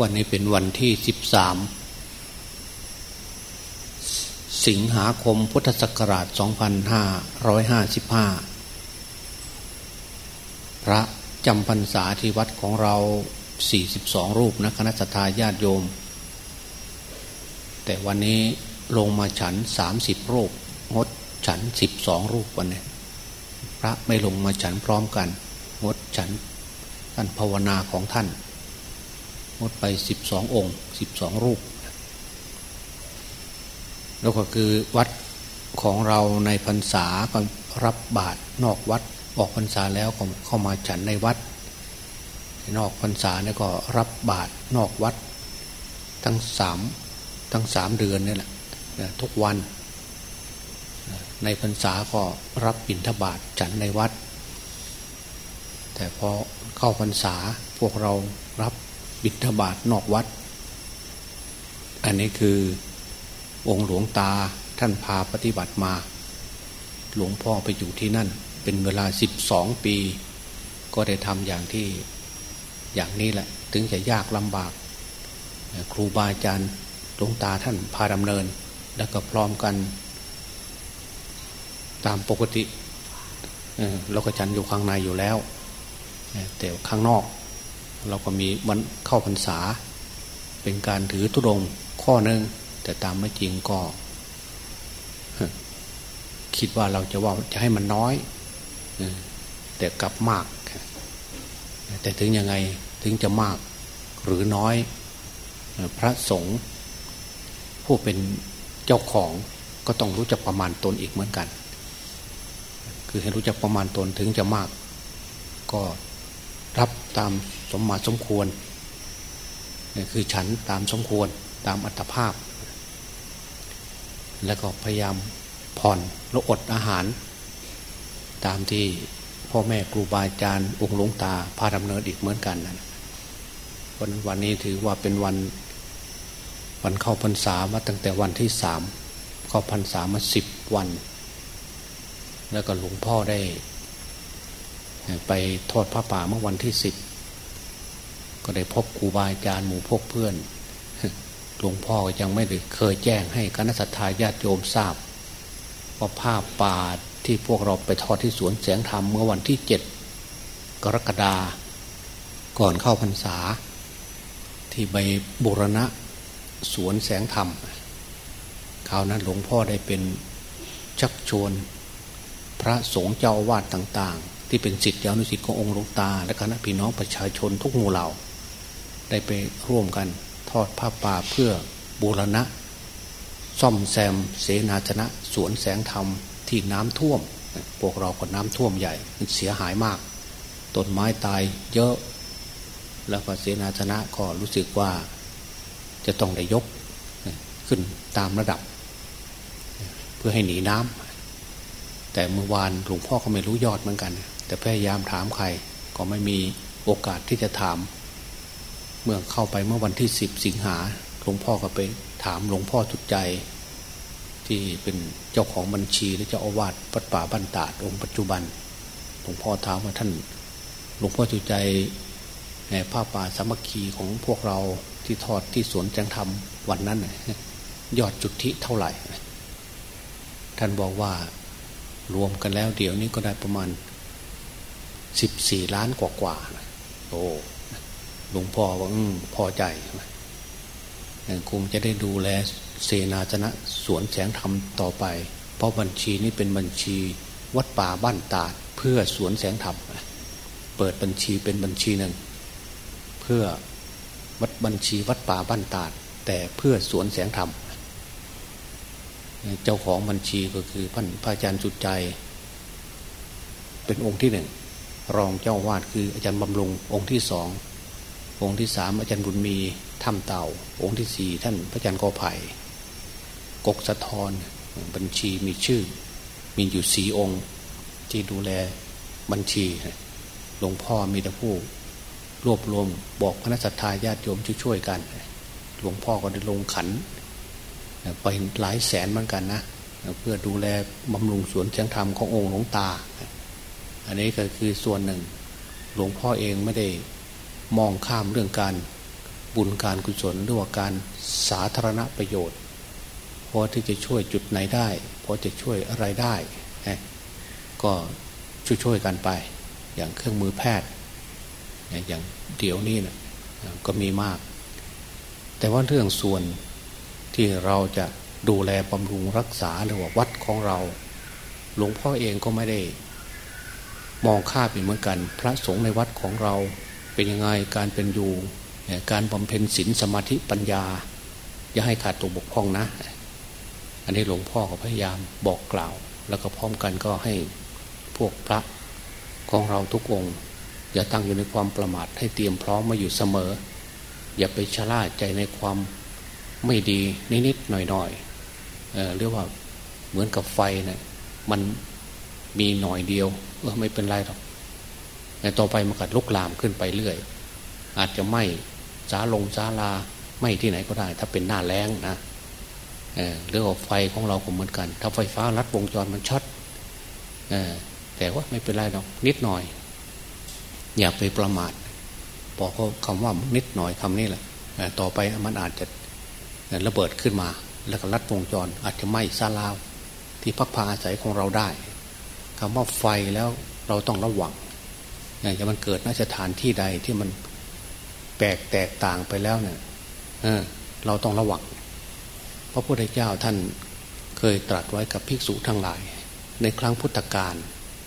วันนี้เป็นวันที่สิบสามสิงหาคมพุทธศักราช 2555 พระจำพรรษาที่วัดของเรา 42 รูปนะคณะสัตยาติโยม แต่วันนี้ลงมาฉัน 30 รูป งดฉัน 12 รูปวันนี้พระไม่ลงมาฉันพร้อมกัน งดฉันท่านภาวนาของท่าน งดไป12ององค์12รูป แล้วก็คือวัดของเราในพรรษาก็รับบาตรนอกวัดออกพรรษาแล้วก็เข้ามาฉันในวัด นอกพรรษาเนี่ยก็รับบาตรนอกวัด ทั้งสามทั้งสามเดือนนี่แหละทุกวัน ในพรรษาก็รับบิณฑบาตฉันในวัด แต่พอเข้าพรรษาพวกเรารับ บิณฑบาตนอกวัด อันนี้คือองค์หลวงตาท่านพาปฏิบัติมา หลวงพ่อไปอยู่ที่นั่น เป็นเวลาสิบสองปี ก็ได้ทำอย่างที่อย่างนี้แหละ ถึงจะยากลำบาก ครูบาอาจารย์หลวงตาท่านพาดำเนิน แล้วก็พร้อมกัน ตามปกติเราก็จันอยู่ข้างในอยู่แล้ว แต่ข้างนอก เราก็มีวันเข้าพรรษา เป็นการถือตุดงข้อหนึ่งแต่ตามไม่จริงก็ คิดว่าเราจะว่าจะให้มันน้อยแต่กลับมาก แต่ถึงยังไงถึงจะมากหรือน้อย พระสงฆ์ผู้เป็นเจ้าของก็ต้องรู้จักประมาณตนอีกเหมือนกัน คือให้รู้จักประมาณตนถึงจะมาก ก็รับตาม สมมาสมควรคือฉันตามสมควรตามอัตภาพ แล้วก็พยายามผ่อนแล้วอดอาหาร ตามที่พ่อแม่ครูบาอาจารย์องค์หลวงตาพาดำเนินอีกเหมือนกันนะวันวันนี้ถือว่าเป็นวันวันเข้าพรรษามาตั้งแต่วันที่สามเข้าพรรษามาสิบวัน แล้วก็หลวงพ่อได้ ไปทอดพระป่าเมื่อวันที่สิบ ก็ได้พบครูบาอาจารย์หมู่พกเพื่อนหลวงพ่อยังไม่ได้เคยแจ้งให้คณะสัตยาญาติโยมทราบว่าภาพป่าที่พวกเราไปทอดที่สวนแสงธรรมเมื่อวันที่เจ็ดกรกฎาก่อนเข้าพรรษา ที่ใบบุรณะสวนแสงธรรมคราวนั้นหลวงพ่อได้เป็นชักชวนพระสงฆ์เจ้าวาดต่าง ๆ ที่เป็นสิทธิอนุสิทธิ์ขององค์หลวงตา และคณะพี่น้องประชาชนทุกหมู่เหล่า ได้ไปร่วมกันทอดผ้าป่าเพื่อบูรณะ ซ่อมแซมเสนาชนะ สวนแสงธรรมที่น้ำท่วม พวกเราก็น้ำท่วมใหญ่เสียหายมาก ต้นไม้ตายเยอะ แล้วก็เสนาชนะก็รู้สึกว่าจะต้องได้ยกขึ้นตามระดับ เพื่อให้หนีน้ำแต่เมื่อวานหลวงพ่อก็ไม่รู้ยอดเหมือนกัน แต่พยายามถามใครก็ไม่มีโอกาสที่จะถาม เมื่อเข้าไปเมื่อวันที่สิบสิงหาหลวงพ่อก็ไปถามหลวงพ่อจุดใจ ที่เป็นเจ้าของบัญชีและเจ้าอาวาสปัดป่าบันตาดองค์ปัจจุบันหลวงพ่อถามว่าท่านหลวงพ่อจุดใจในผ้าป่าสามัคคีของพวกเราที่ทอดที่สวนจังธรรมวันนั้นยอดจุดที่เท่าไหร่ ท่านบอกว่ารวมกันแล้วเดี๋ยวนี้ก็ได้ประมาณสิบสี่ล้านกว่ากว่าโอ้ หลวงพ่อว่าอพอใจคงจะได้ดูแลเสนาชนะสวนแสงธรรมต่อไป เพราะบัญชีนี้เป็นบัญชีวัดป่าบ้านตาดเพื่อสวนแสงธรรมเปิดบัญชีเป็นบัญชีหนึ่ง เพื่อวัดบัญชีวัดป่าบ้านตาด แต่เพื่อสวนแสงธรรมเจ้าของบัญชีก็คือพันพระอาจารย์สุดใจ เป็นองค์ที่หนึ่งรองเจ้าวาดคืออาจารย์บำรุงองค์ที่สอง องค์ที่สามอาจารย์บุญมีถ้ำเต่า องค์ที่สี่ท่านพระอาจารย์กอไผ่กกสะทอนบัญชีมีชื่อ มีอยู่สีองค์ที่ดูแลบัญชีหลวงพ่อมีแต่ผู้รวบรวมบอกคณะสัตยาญาติโยมช่วยๆกัน หลวงพ่อก็ได้ลงขันไปหลายแสนเหมือนกันนะเพื่อดูแลบำรุงสวนเชียงธรรมขององค์หลวงตา อันนี้ก็คือส่วนหนึ่ง หลวงพ่อเองไม่ได้ มองข้ามเรื่องการบุญการกุศลหรือว่าการสาธารณประโยชน์พอที่จะช่วยจุดไหนได้พอจะช่วยอะไรได้ก็ช่วยๆกันไป อย่างเครื่องมือแพทย์ อย่างเดี๋ยวนี้นะก็มีมาก แต่ว่าเรื่องส่วนที่เราจะดูแลบำรุงรักษาหรือว่าวัดของเรา หลวงพ่อเองก็ไม่ได้ มองข้าไปเหมือนกัน พระสงฆ์ในวัดของเรา เป็นยังไงการเป็นอยู่การบำเพ็ญศีลสมาธิปัญญา อย่าให้ขาดตัวบกพร่องนะ อันนี้หลวงพ่อก็พยายามบอกกล่าว แล้วก็พร้อมกันก็ให้พวกพระของเราทุกองค์อย่าตั้งอยู่ในความประมาทให้เตรียมพร้อมมาอยู่เสมอ อย่าไปชะล่าใจในความไม่ดีนิดๆหน่อยๆเเรียกว่าเหมือนกับไฟเนะี่ยมันมีหน่อยเดียวเออไม่เป็นไรหรอก ต่อไปมันก็ลุกลามขึ้นไปเรื่อย อาจจะไหม้จ้าลงจ้าลาไหม้ที่ไหนก็ได้ ถ้าเป็นหน้าแรงนะเรื่องไฟของเราก็เหมือนกัน ถ้าไฟฟ้ารัดวงจรมันช็อตแต่ว่าไม่เป็นไรหรอกนิดหน่อย อย่าไปประมาทบอกเขาคำว่านิดหน่อยคำนี้แหละต่อไปมันอาจจะระเบิดขึ้นมา แล้วก็รัดวงจร อาจจะไหม้ซาลาที่พักพาอาศัยของเราได้คำว่าไฟแล้วเราต้องระวัง อย่างจะมันเกิดนสถานที่ใดที่มันแปลกแตกต่างไปแล้วเนี่ยเเราต้องระวังพระพุทธเจ้าท่านเคยตรัสไว้กับภิกษุทั้งหลาย ในครั้งพุทธกาล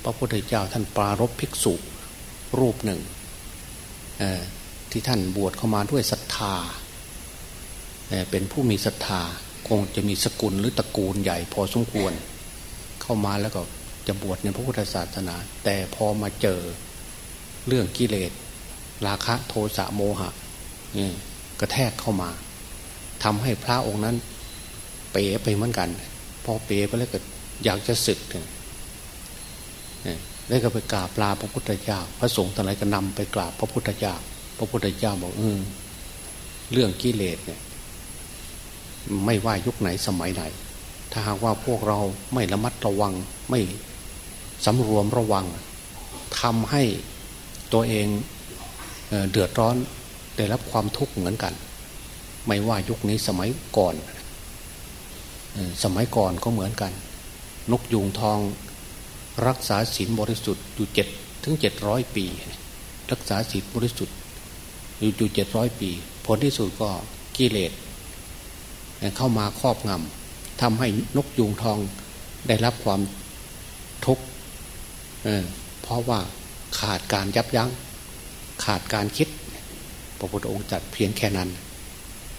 พระพุทธเจ้าท่านปรารบภิกษุรูปหนึ่งที่ท่านบวชเข้ามาด้วยศรัทธาเป็นผู้มีศรัทธาคงจะมีสกุลหรือตระกูลใหญ่พอสมควร เข้ามาแล้วก็จะบวชในพระพุทธศาสนา แต่พอมาเจอ เรื่องกิเลสราคะโทสะโมหะกระแทกเข้ามาทำให้พระองค์นั้น เป๋ไปเหมือนกัน พอเป๋ไปแล้วก็อยากจะศึกถึงได้ก็ไปกราบลาพระพุทธเจ้า พระสงฆ์ทั้งหลายก็นำไปกราบพระพุทธเจ้า พระพุทธเจ้าบอกเออเรื่องกิเลสเนี่ย ไม่ว่ายุคไหนสมัยไหน ถ้าหากว่าพวกเราไม่ระมัดระวังไม่สำรวมระวังทำให้ ตัวเองเดือดร้อนได้รับความทุกข์เหมือนกัน ไม่ว่ายุคนี้สมัยก่อนสมัยก่อนก็เหมือนกัน นกยูงทองรักษาศีลบริสุทธิ์อยู่เจ็ดถึงเจ็ดร้อยปี รักษาศีลบริสุทธิ์อยู่อยู่เจ็ดร้อยปี ผลที่สุดก็กิเลสเข้ามาครอบงำทำให้นกยูงทองได้รับความทุกข์เพราะว่า ขาดการยับยัง้ง ขาดการคิด พระพุทธองค์จัดเพียงแค่นั้น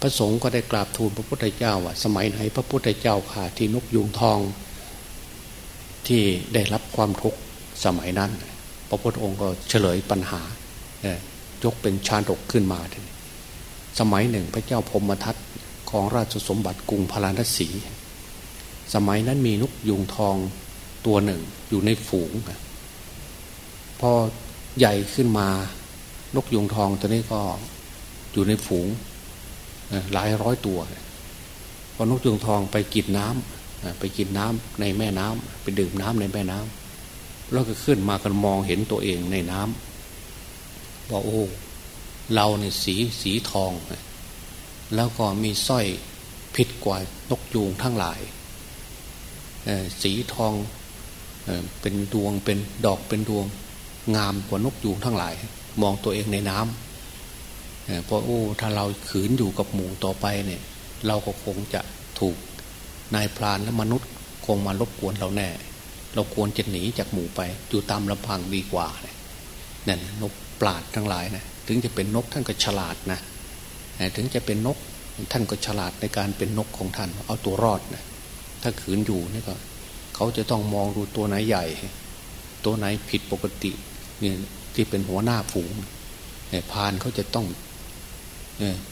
พระสงฆ์ก็ได้กราบทูลพระพุทธเจ้าว่าสมัยไหนพระพุทธเจ้าขาที่นกยูงทอง ที่ได้รับความทุกข์สมัยนั้น พระพุทธองค์ก็เฉลยปัญหายกเป็นชาดกขึ้นมาสมัยหนึ่งพระเจ้าพมทัตของราชสมบัติกรุงพาราณสี สมัยนั้นมีนกยุงทองตัวหนึ่งอยู่ในฝูง อใหญ่ขึ้นมา นกยุงทองตัวนี้ก็อยู่ในฝูงหลายร้อยตัวพอนกยุงทองไปกินน้ำไปกินน้ำในแม่น้ำไปดื่มน้ำในแม่น้ำแล้วก็ขึ้นมากันมองเห็นตัวเองในน้ำบอกโอ้เราเนี่ยสีสีทอง แล้วก็มีสร้อยผิดกว่านกยูงทั้งหลายสีทองเป็นดวงเป็นดอกเป็นดวง งามกว่านกยูงทั้งหลาย มองตัวเองในน้ำเพราะโอ้ถ้าเราขืนอยู่กับหมูต่อไปเนี่ย เราก็คงจะถูกนายพรานและมนุษย์คงมารบกวนเราแน่ เราควรจะหนีจากหมู่ไป อยู่ตามลำพังดีกว่าเนี่ยนกปลาดทั้งหลายนะถึงจะเป็นนกท่านก็ฉลาดนะถึงจะเป็นนกท่านก็ฉลาดในการเป็นนกของท่าน เอาตัวรอดนะถ้าขืนอยู่นี่ก็ เขาจะต้องมองดูตัวไหนใหญ่ ตัวไหนผิดปกติ เนี่ยที่เป็นหัวหน้าฝูงพานเขาจะต้อง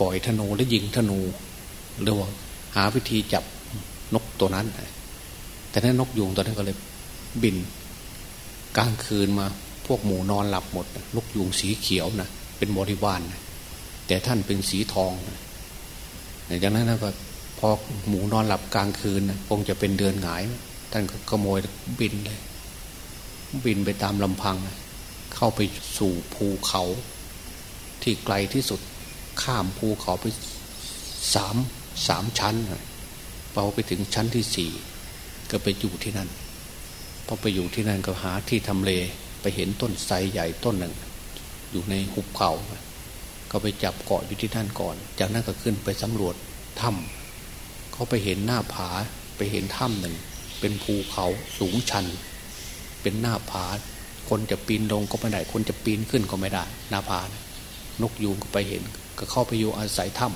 ปล่อยธนูและยิงธนูหรือว่าหาวิธีจับนกตัวนั้น แต่นั้นนกยุงตัวนั้นก็เลยบินกลางคืนมาพวกหมูนอนหลับหมด นกยุงสีเขียวนะเป็นบริวารนะแต่ท่านเป็นสีทองนะจากนั้นก็พอหมูนอนหลับกลางคืนนะคงจะเป็นเดือนหงาย ท่านก็ขโมยบินเลยบินไปตามลำพัง เข้าไปสู่ภูเขา ที่ไกลที่สุดข้ามภูเขาไปสามสามชั้นเปาไปถึงชั้นที่สี่ก็ไปอยู่ที่นั่นพอไปอยู่ที่นั่นก็หาที่ทำเลไปเห็นต้นไทรใหญ่ต้นหนึ่ง อยู่ในหุบเขา ก็ไปจับเกาะอยู่ที่นั่นก่อน จากนั้นก็ขึ้นไปสำรวจถ้ำเขาไปเห็นหน้าผาไปเห็นถ้ำหนึ่ง เป็นภูเขาสูงชัน เป็นหน้าผา คนจะปีนลงก็ไม่ได้ คนจะปีนขึ้นก็ไม่ได้หน้าผานกยูงก็ไปเห็น ก็เข้าไปอยู่อาศัยถ้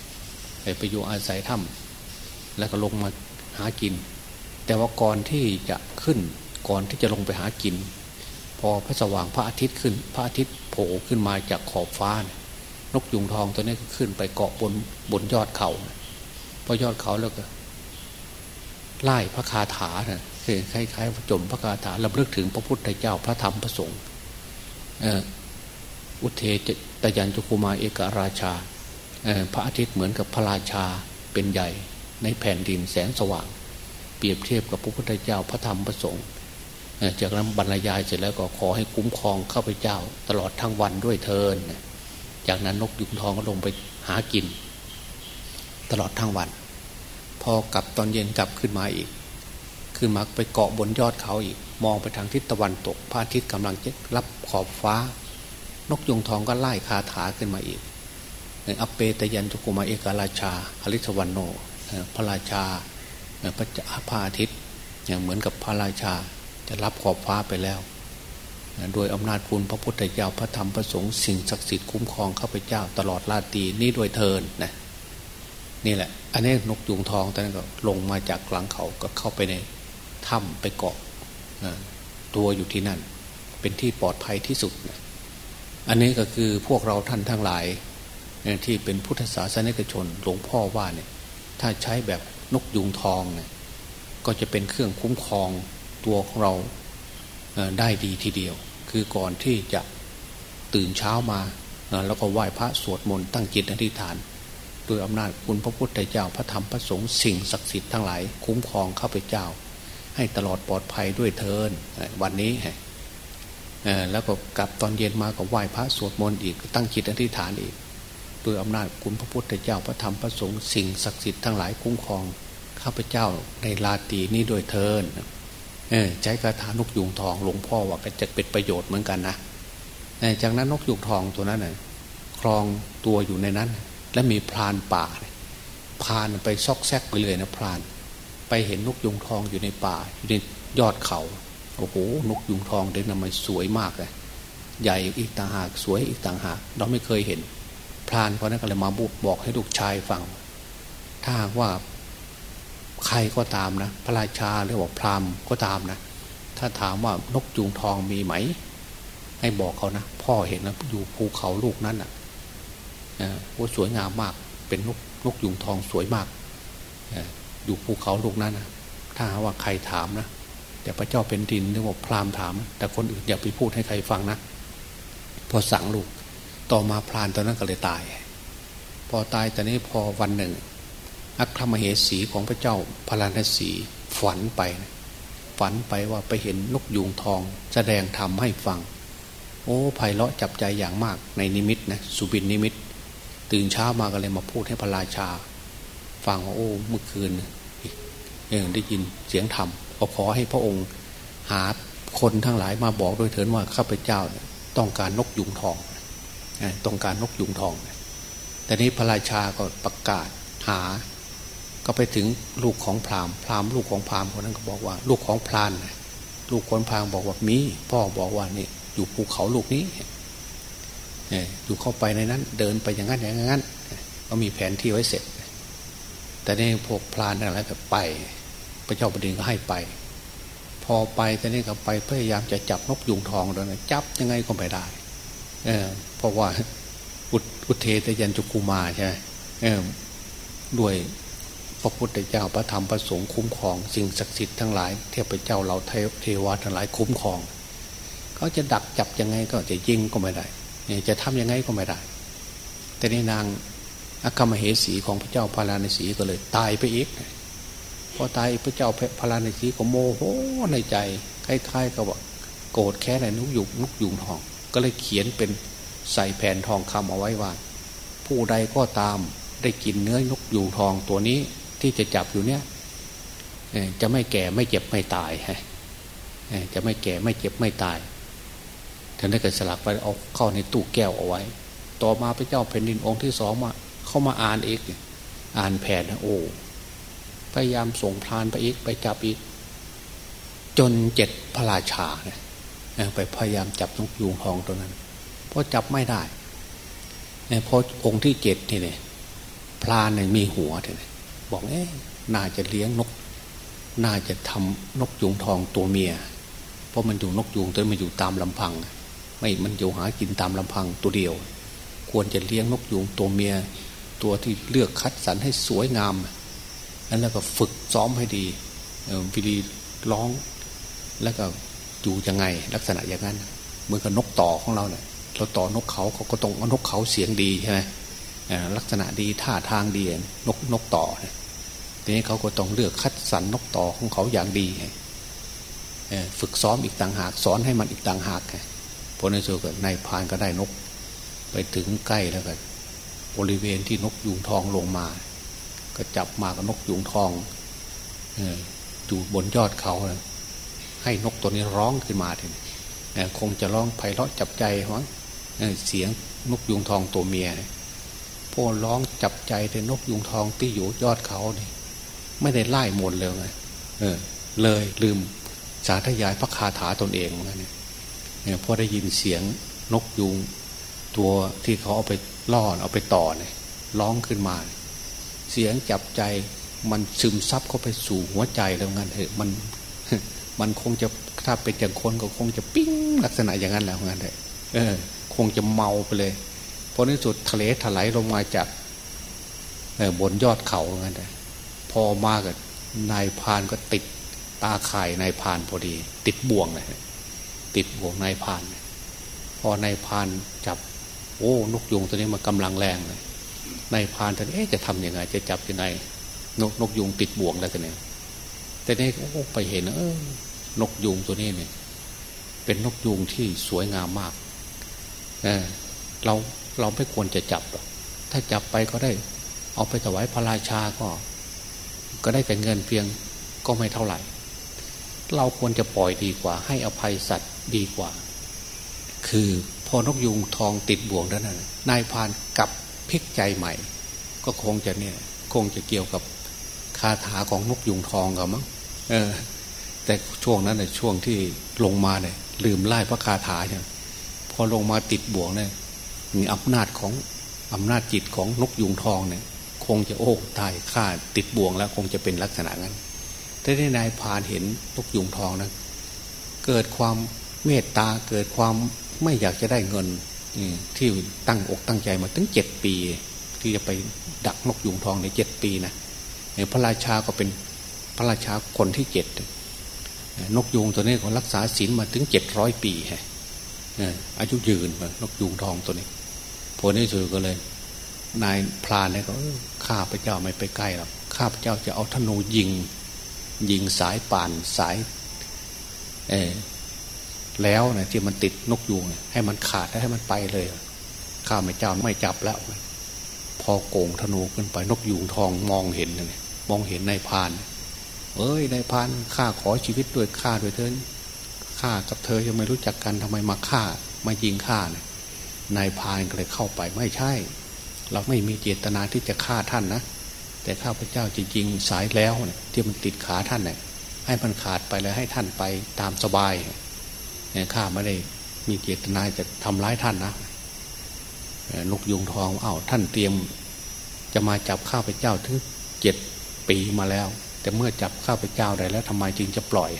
ำไปอยู่อาศัยถ้ำแล้วก็ลงมาหากิน แต่ว่าก่อนที่จะขึ้นก่อนที่จะลงไปหากิน พอพระสว่างพระอาทิตย์ขึ้น พระอาทิตย์โผล่ขึ้นมาจากขอบฟ้านกยุงทองตัวนี้ก็ขึ้นไปเกาะบนบนยอดเขาพอยอดเขาแล้วก็ไล่พระคาถาเนี่ย คล้ายๆจมพระคาถาลำลึกถึงพระพุทธเจ้าพระธรรมพระสงฆ์อุเทจตยันจุกุมาเอกราชาพระอาทิตย์เหมือนกับพระราชาเป็นใหญ่ในแผ่นดินแสงสว่าง เปรียบเทียบกับพระพุทธเจ้าพระธรรมพระสงฆ์จากนั้นบรรยายเสร็จแล้วก็ขอให้คุ้มครองข้าพเจ้าตลอดทั้งวันด้วยเทินจากนั้นนกยุงทองก็ลงไปหากิน ตลอดทั้งวัน พอกลับตอนเย็นกลับขึ้นมาอีก ขึ้นมาไปเกาะบนยอดเขาอีก มองไปทางทิศตะวันตกพระอาทิตย์กำลังจะรับขอบฟ้า นกยงทองก็ไล่คาถาขึ้นมาอีกอัปเปตยันจุกุมาเอกราชาอริสวันโนพระราชาพระพระอาทิตย์อย่างเหมือนกับพระราชาจะรับขอบฟ้าไปแล้วโดยอำนาจคุณพระพุทธเจ้าพระธรรมพระสงฆ์สิ่งศักดิ์สิทธิ์คุ้มครองข้าพเจ้าตลอดราตรีนี่โดยเทินนะนี่แหละ อันนี้นกยุงทองตอนนั้นก็ลงมาจากหลังเขาก็เข้าไปใน ถ้ำไปเกาะตัวอยู่ที่นั่น เป็นที่ปลอดภัยที่สุด อันนี้ก็คือพวกเราท่านทั้งหลาย ที่เป็นพุทธศาสนิกชนหลวงพ่อว่าเนี่ยถ้าใช้แบบนกยุงทองเนี่ยก็จะเป็นเครื่องคุ้มครองตัวของเราได้ดีทีเดียว คือก่อนที่จะตื่นเช้ามาแล้วก็ไหว้พระสวดมนต์ตั้งจิตอธิษฐานโดยอำนาจคุณพระพุทธเจ้าพระธรรมพระสงฆ์สิ่งศักดิ์สิทธิ์ทั้งหลายคุ้มครองข้าพเจ้า ให้ตลอดปลอดภัยด้วยเทินวันนี้แล้วก็กลับตอนเย็นมาก็ไหว้พระสวดมนต์อีกตั้งจิตอธิษฐานอีกโดยอำนาจคุณพระพุทธเจ้าพระธรรมพระสงฆ์สิ่งศักดิ์สิทธิ์ทั้งหลายคุ้มครองข้าพเจ้าในลาตีนี้โดยเทินใช้คาถานกยุงทองหลวงพ่อว่าก็จะเป็นประโยชน์เหมือนกันนะจากนั้นนกยุงทองตัวนั้นน่ะคลองตัวอยู่ในนั้น และมีพรานป่าพรานไปซอกแซกไปเลยนะพราน ไปเห็นนกยุงทองอยู่ในป่าอยู่ในยอดเขาโอ้โหนกยุงทองเด่นมันสวยมากเลยใหญ่อีกต่างหากสวยอีกต่างหากเราไม่เคยเห็น พรานเพราะนั้นก็เลยมาบุกบอกให้ลูกชายฟัง ถ้าว่าใครก็ตามนะ พระราชาหรือว่าพราหมณ์ก็ตามนะ ถ้าถามว่านกจูงทองมีไหม ให้บอกเขานะ พ่อเห็นแล้วอยู่ภูเขาลูกนั้นอะว่าสวยงามมากเป็นนกนกยุงทองสวยมาก อยู่ภูเขาลูกนั้นนะถ้าว่าใครถามนะแต่พระเจ้าเป็นดินหรือว่าพราหมณ์ถาม แต่คนอื่นอย่าไปพูดให้ใครฟังนะพอสั่งลูก ต่อมาพรานตอนนั้นก็เลยตาย พอตายตอนนี้พอวันหนึ่ง อัครมเหสีของพระเจ้าพราณสีฝันไปฝันไปว่าไปเห็นนกยูงทอง แสดงธรรมให้ฟัง โอ้ไพเราะจับใจอย่างมากในนิมิตนะสุบินนิมิต ตื่นเช้ามาก็เลยมาพูดให้พระราชา ฟังว่าโอ้เมื่อคืนเออได้ยินเสียงธรรมก็ขอให้พระองค์หาคนทั้งหลายมาบอกด้วยเถิดว่าข้าพเจ้าต้องการนกยุงทองต้องการนกยุงทอง แต่นี้พระราชาก็ประกาศหา ก็ไปถึงลูกของพราหมณ์พราหมณ์ลูกของพราหมณ์คนนั้นก็บอกว่า ลูกของพรานลูกคนพราหมณ์บอกว่ามีพ่อบอกว่านี่อยู่ภูเขาลูกนี้อยู่เข้าไปในนั้น เดินไปอย่างนั้นอย่างนั้น ก็มีแผนที่ไว้เสร็จ แต่นี่พวกพรานอะไรก็ไป พระเจ้าปดินก็ให้ไป พอไปแต่นี่ก็ไปพยายามจะจับนกยุงทองด้วยนะจับยังไงก็ไม่ได้ เออเพราะว่าอุเทตยันจุกุมาใช่ไหมเออด้วยพระพุทธเจ้าพระธรรมพระสงฆ์คุ้มครอง สิ่งศักดิ์สิทธิ์ทั้งหลาย เทพเจ้าเราเทวาทั้งหลายคุ้มครอง เขาจะดักจับยังไงก็จะยิงก็ไม่ได้จะทํำยังไงก็ไม่ได้ แต่ในนาง อัคมเหสีของพระเจ้าพาราณสีก็เลยตายไปอีกพอตายพระเจ้าพาราณสีก็โมโหในใจคล้ายๆกับว่าโกรธแค้นในนุกยุงนุกยุงทอง ก็เลยเขียนเป็นใส่แผ่นทองคำเอาไว้ว่า ผู้ใดก็ตามได้กินเนื้อนกยูงทองตัวนี้ที่จะจับอยู่เนี่ยจะไม่แก่ไม่เจ็บไม่ตายฮะจะไม่แก่ไม่เจ็บไม่ตายท่านได้เกิดสลักไปเอาเข้าในตู้แก้วเอาไว้ ต่อมาพระเจ้าแผ่นดินองค์ที่สองมา เข้ามาอ่านอีก อ่านแผนนโอ้พยายามส่งพรานไปอีกไปจับอีก จนเจ็ดพระราชาเนี่ยไปพยายามจับนกยูงทองตัวนั้นเพราะจับไม่ได้เพราะองค์ที่เจ็ดนี่เนี่ยพรานเนี่ยมีหัวเนี่ยบอกเอ๊ะน่าจะเลี้ยงนก น่าจะทำนกยูงทองตัวเมีย เพราะมันอยู่นกยูงตัวมันอยู่ตามลำพัง ไม่มันอยู่หากินตามลำพังตัวเดียว ควรจะเลี้ยงนกยูงตัวเมีย ตัวที่เลือกคัดสรรให้สวยงามแล้วแล้วก็ฝึกซ้อมให้ดีวิธีร้องแล้วก็อยู่ยังไงลักษณะอย่างนั้นเหมือนกับนกต่อของเราเนี่ยเราต่อนกเขาเขาก็ต้องนกเขาเสียงดีใช่ไหมลักษณะดีท่าทางดีนกนกต่อเนี่ยทีนี้เขาก็ต้องเลือกคัดสรรนกต่อของเขาอย่างดีฝึกซ้อมอีกต่างหาก สอนให้มันอีกต่างหากพอในส่วนกับนพานก็ได้นก ไปถึงใกล้แล้วก็ บริเวณที่นกยูงทองลงมา ก็จับมากับนกยูงทองอยู่บนยอดเขาให้นกตัวนี้ร้องขึ้นมาทีนี้คงจะร้องไพเราะจับใจมั้งเสียงนกยุงทองตัวเมียพอร้องจับใจแต่นกยุงทองที่อยู่ยอดเขานี่ไม่ได้ไล่หมดเลยไงเออ เลยลืมสาธยายพระคาถาตนเองเหมือนกันเนี่ยพอได้ยินเสียงนกยุงตัวที่เขาเอาไป ล่อเอาไปต่อเนี่ยร้องขึ้นมา เสียงจับใจมันซึมซับเข้าไปสู่หัวใจแล้วงั้นเถอะมัน มันคงจะถ้าเป็นอย่างคนก็คงจะปิ้งลักษณะอย่างนั้นแล้วงั้นเลยเออ คงจะเมาไปเลยเพราะในสุดทะเลถลายลงมาจากบนยอดเขางั้นเลยพอมากับนายพานก็ติดตาข่ายนายพานพอดี ติดบ่วงเลยติดบ่วงนายพาน พอนายพานจับ โอ้นกยุงตัวนี้มันกำลังแรงเลยนายพานท่านเอ๊ะจะทำยังไง จะจับยังไงนกนกยุงติดบ่วงแล้วกันเนี่ยแต่นี่โอ้ไปเห็นเออนกยูงตัวนี้เนี่ย เป็นนกยูงที่สวยงามมากเเราเราไม่ควรจะจับหรอกถ้าจับไปก็ได้ เอาไปถวายพระราชาก็ ก็ได้แต่เงินเพียงก็ไม่เท่าไหร่ เราควรจะปล่อยดีกว่า ให้อภัยสัตว์ดีกว่า คือ พอนกยูงทองติดบ่วงแล้วนั่นนายพานกับพิกใจใหม่ ก็คงจะเนี่ยคงจะเกี่ยวกับคาถาของนกยุงทองกับมั้งเออ แต่ช่วงนั้นเนี่ยช่วงที่ลงมาเนี่ยลืมไล่พระคาถาเนี่ยพอลงมาติดบ่วงเนี่ยมีอำนาจของอำนาจจิตของนกยุงทองเนี่ย คงจะโอ้ตายฆ่าติดบ่วงแล้วคงจะเป็นลักษณะนั้นแต่ในนายพานเห็นนกยุงทองนะเกิดความเมตตาเกิดความ ไม่อยากจะได้เงินที่ตั้งอกตั้งใจมาถึงเจ็ดปี ที่จะไปดักนกยุงทองในเจ็ดปีนะพระราชาก็เป็นพระราชาคนที่เจ็ดนกยูงตัวนี้ก็รักษาศีลมาถึงเจ็ดร้อยปีฮะอายุยืนนกยูงทองตัวนี้ผลที่สุดก็เลย นายพรานเนี่ยก็ข้าพระเจ้าไม่ไปใกล้หรอกข้าพระเจ้าจะเอาธนูยิง ยิงสายป่านสายเอ แล้วนะที่มันติดนกยูงให้มันขาดให้มันไปเลย ข้าพระเจ้าไม่จับแล้ว พอโกงธนูขึ้นไปนกยูงทองมองเห็นเลยมองเห็นนายพาน เอ้ยนายพานข้าขอชีวิตด้วยข้าด้วยเถินข้ากับเธอยังไม่รู้จักกันทำไมมาฆ่ามายิงข้าเนี่ยนายพานก็เลยเข้าไปไม่ใช่ เราไม่มีเจตนาที่จะฆ่าท่านนะแต่ข้าพเจ้าจริงๆสายแล้วเนี่ยที่มันติดขาท่านเนี่ยให้มันขาดไปแล้วให้ท่านไปตามสบายเนี่ย ข้าไม่ได้มีเจตนาจะทำร้ายท่านนะนกยุงทองเอา้าท่านเตรียม จะมาจับข้าพเจ้าถึงเจ็ดปีมาแล้ว แต่เมื่อจับข้าพเจ้าได้แล้วทำไมจึงจะปล่อย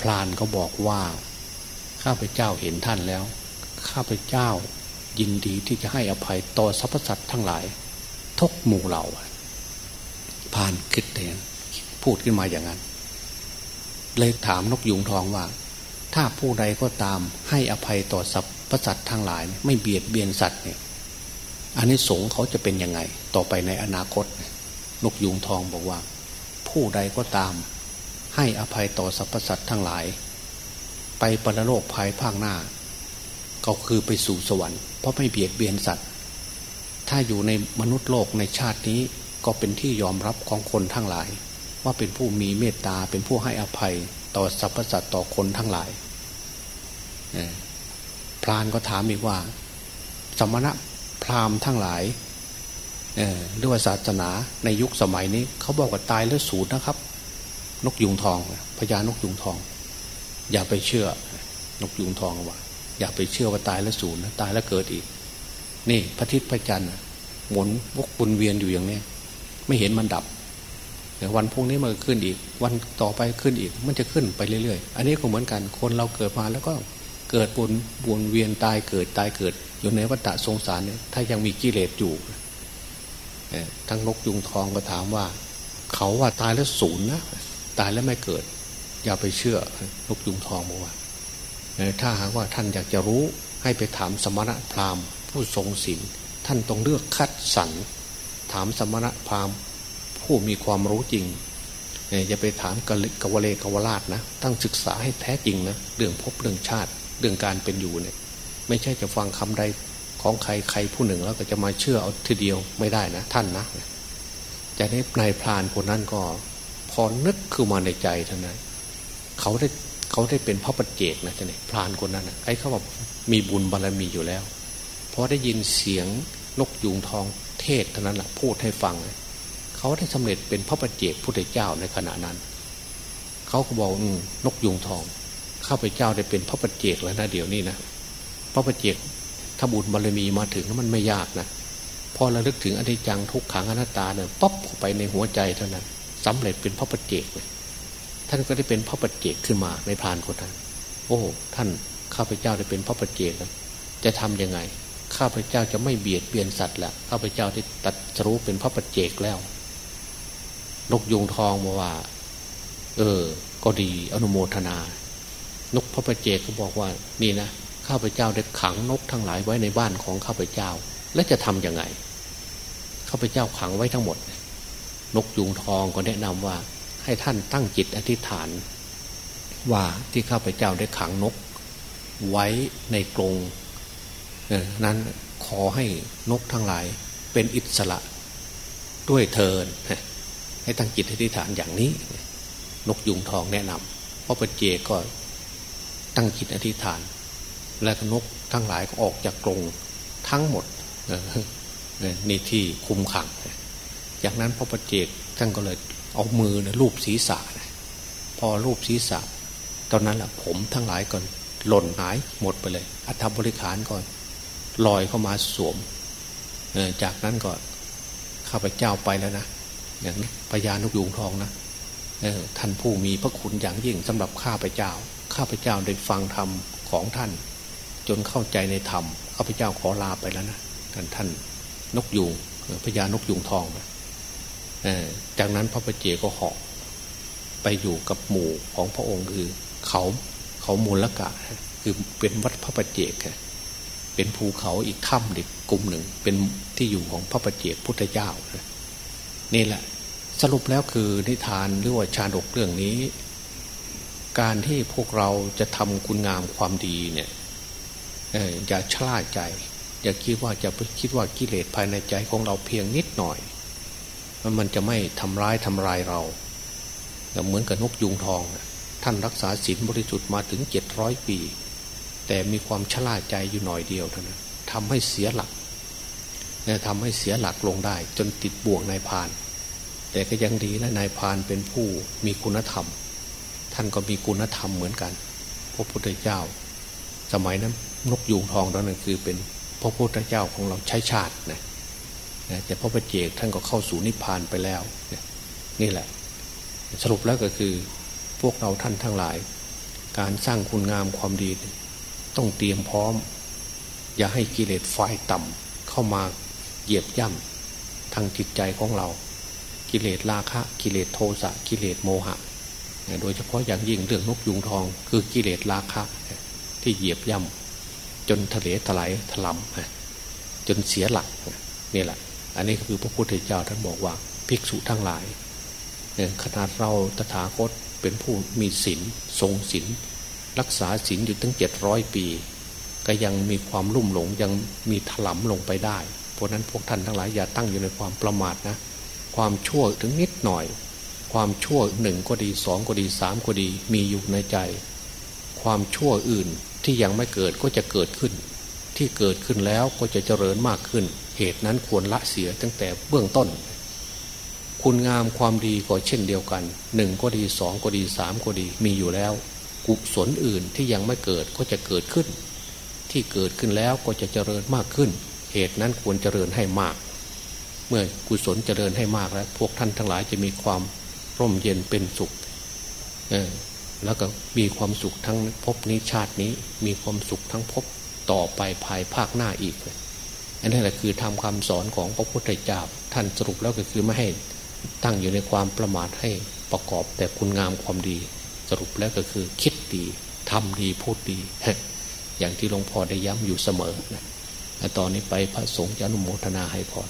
พรานเขาบอกว่าข้าพเจ้าเห็นท่านแล้ว ข้าพเจ้ายินดีที่จะให้อภัยต่อสรรพสัตว์ทั้งหลายทุกหมู่เหล่าพานคิดเองพูดขึ้นมาอย่างนั้น เลยถามนกยุงทองว่า ถ้าผู้ใดก็ตามให้อภัยต่อสรรพสัตว์ทั้งหลาย ไม่เบียดเบียนสัตว์เนี่ยอันนี้สงเขาจะเป็นยังไง ต่อไปในอนาคตเนกยุงทองบอกว่า ผู้ใดก็ตาม ให้อภัยต่อสรรพสัตว์ทั้งหลาย ไปปรโลกภายภาคหน้า ก็คือไปสู่สวรรค์เพราะไม่เบียดเบียนสัตว์ ถ้าอยู่ในมนุษย์โลกในชาตินี้ก็เป็นที่ยอมรับของคนทั้งหลาย ว่าเป็นผู้มีเมตตาเป็นผู้ให้อภัย ต่อสรรพสัตว์ต่อคนทั้งหลายพรานก็ถามอีกว่า สมณะพราหมณ์ทั้งหลายหรือว่าศาสนาในยุคสมัยนี้ เขาบอกว่าตายแล้วสูญนะครับ นกยุงทองพญานกยุงทอง อย่าไปเชื่อนกยุงทองว่า อย่าไปเชื่อว่าตายแล้วสูญนะตายแล้วเกิดอีก นี่พระทิศพระจันทร์หมุนวกวนเวียนอยู่อย่างนี้ไม่เห็นมันดับ เดี๋ยววันพรุ่งนี้มันขึ้นอีก วันต่อไปขึ้นอีก มันจะขึ้นไปเรื่อยๆ อันนี้ก็เหมือนกันคนเราเกิดมาแล้วก็เกิดบุญบุญเวียนตายเกิดตายเกิด อยู่ในวัฏสงสารเนี่ยถ้ายังมีกิเลสอยู่ทั้งนกยุงทองก็ถามว่า เขาว่าตายแล้วศูนย์นะตายแล้วไม่เกิด อย่าไปเชื่อนกยุงทองบอกว่าถ้าหากว่าท่านอยากจะรู้ให้ไปถามสมณะพราหมณ์ผู้ทรงศีลท่านต้องเลือกคัดสรรถามสมณะพราหมณ์ ผู้มีความรู้จริงอย่าไปถามกะลิกวเลกวลาดนะตั้งศึกษาให้แท้จริงนะเรื่องพบเรื่องชาติเรื่องการเป็นอยู่เนี่ย ไม่ใช่จะฟังคำใดของใครใครผู้หนึ่งแล้วก็จะมาเชื่อเอาทีเดียวไม่ได้นะ ท่านนะจะนี้นายพรานคนนั้นก็ พอนึกขึ้นมาในใจเท่านั้นเขาได้เขาได้เป็นพระปัจเจกนะท่านนี่พรานคนนั้นนะไอ้เขาบอกมีบุญบารรมีอยู่แล้วพอได้ยินเสียงนกยุงทองเทศเท่านั้นแหละพูดให้ฟัง เขาได้สำเร็จเป็นพระปัจเจกพุทธเจ้าในขณะนั้น เขาก็บอกนกยุงทอง ข้าพเจ้าได้เป็นพระปัจเจกแล้วนะเดี๋ยวนี้นะพระปัจเจกถ้าบุญบารมีมาถึงมันไม่ยากนะพอระลึกถึงอนิจจังทุกขังอนัตตาเนี่ยป๊อปเข้าไปในหัวใจเท่านั้นสำเร็จเป็นพระปัจเจกเลยท่านก็ได้เป็นพระปัจเจกขึ้นมาในพานคนนั้นโอ้ท่านข้าพเจ้าได้เป็นพระปัจเจกแล้วจะทํำยังไง ข้าพเจ้าจะไม่เบียดเบียนสัตว์ละข้าพเจ้าที่ตัดรู้เป็นพระปัจเจกแล้ว นกยุงทองมาว่า เออ ก็ดีอนุโมทนา นกพระปัจเจกก็บอกว่า นี่นะข้าพเจ้าได้ขังนกทั้งหลายไว้ในบ้านของข้าพเจ้า และจะทํำยังไงข้าพเจ้าขังไว้ทั้งหมด นกยุงทองก็แนะนำว่า ให้ท่านตั้งจิตอธิษฐาน ว่าที่ข้าพเจ้าได้ขังนก ไว้ในกรงนั้นขอให้นกทั้งหลายเป็นอิสระด้วยเทิน ให้ตั้งจิตอธิษฐานอย่างนี้ นกยุงทองแนะนำเพราะปเจก็ตั้งจิตอธิษฐาน และนกทั้งหลายก็ออกจากกรงทั้งหมดนี่ที่คุมขัง จากนั้นพระปเจกท่านก็เลยเอามือนะรูปศีรษะพอรูปศีรษะ ตอนนั้นแหละผมทั้งหลายก่อนหล่นหายหมดไปเลย อัฐบริขารก่อนลอยเข้ามาสวม จากนั้นก็ข้าพเจ้าไปแล้วนะ อย่างพญานกยุงทองนะท่านผู้มีพระคุณอย่างยิ่งสำหรับข้าพเจ้า ข้าพเจ้าได้ฟังธรรมของท่าน จนเข้าใจในธรรมข้าพเจ้าขอลาไปแล้วนะท่านท่านนกยูงพญานกยูงทองจากนั้นพระปเจก็เหาะไปอยู่กับหมู่ของพระองค์คือ เขาเขามูลกะ คือเป็นวัดพระปเจกเป็นภูเขาอีกถ้ำเด็กกลุ่มหนึ่งเป็นที่อยู่ของพระปเจกพุทธเจ้านี่ นี่แหละ สรุปแล้วคือนิทานหรือว่าชาดกเรื่องนี้ การที่พวกเราจะทำคุณงามความดีเนี่ยอย่าชล่าใจ อย่าคิดว่าจะคิดว่ากิเลสภายในใจของเราเพียงนิดหน่อย มันจะไม่ทำร้ายทำลายเราเหมือนกับนกยุงทอง ท่านรักษาศีลบริสุทธิ์มาถึงเจ็ดร้อยปี แต่มีความชล่าใจอยู่หน่อยเดียวเท่านั้นทำให้เสียหลัก ทำให้เสียหลักลงได้ จนติดบ่วงนายพาน แต่ก็ยังดีนะนายพานเป็นผู้มีคุณธรรม ท่านก็มีคุณธรรมเหมือนกัน พระพุทธเจ้า สมัยนั้นนกยูงทองตอนั่นคือเป็นพระพุทธเจ้าของเราใช้ชาตินะแต่พระประเจกท่านก็เข้าสู่นิพพานไปแล้วนี่แหละ สรุปแล้วก็คือพวกเราท่านทั้งหลาย การสร้างคุณงามความดี ต้องเตรียมพร้อม อย่าให้กิเลสไฟต่ำเข้ามา เหยียบย่ำทางจิตใจของเรา กิเลสราคะ กิเลสโทสะกิเลสโมหะ โดยเฉพาะอย่างยิ่งเรื่องนกยุงทอง คือกิเลสราคะ ที่เหยียบย่ำจนทะเลถลายถลำจนเสียหลักนี่แหละ อันนี้คือพระพุทธเจ้าท่านบอกว่าภิกษุทั้งหลายขนาดเราตถาคตเป็นผู้มีศีลทรงศีลรักษาศีลอยู่ตั้งเจ็ดร้อยปี ก็ยังมีความลุ่มหลงยังมีถลำลงไปได้ เพราะนั้นพวกท่านทั้งหลายอย่าตั้งอยู่ในความประมาทนะ ความชั่วถึงนิดหน่อย ความชั่วหนึ่งก็ดีสองก็ดีสามก็ดีมีอยู่ในใจ ความชั่วอื่นที่ยังไม่เกิดก็จะเกิดขึ้น ที่เกิดขึ้นแล้วก็จะเจริญมากขึ้น เหตุนั้นควรละเสียตั้งแต่เบื้องต้น คุณงามความดีก็เช่นเดียวกันหนึ่งก็ดีสองก็ดีสามก็ดีมีอยู่แล้ว กุศลอื่นที่ยังไม่เกิดก็จะเกิดขึ้น ที่เกิดขึ้นแล้วก็จะเจริญมากขึ้น เหตุนั้นควรเจริญให้มาก เมื่อกุศลเจริญให้มากแล้ว พวกท่านทั้งหลายจะมีความร่มเย็นเป็นสุขแล้วก็มีความสุขทั้งภพนี้ชาตินี้ มีความสุขทั้งภพต่อไปภายภาคหน้าอีกอันนี้แหละคือทำคำสอนของพระพุทธเจ้าท่านสรุปแล้วก็คือไม่ให้ตั้งอยู่ในความประมาทให้ประกอบแต่คุณงามความดี สรุปแล้วก็คือคิดดีทำดีพูดดี อย่างที่หลวงพ่อได้ย้ำอยู่เสมอนะ ตอนนี้ไปพระสงฆ์จะอนุโมทนาให้พร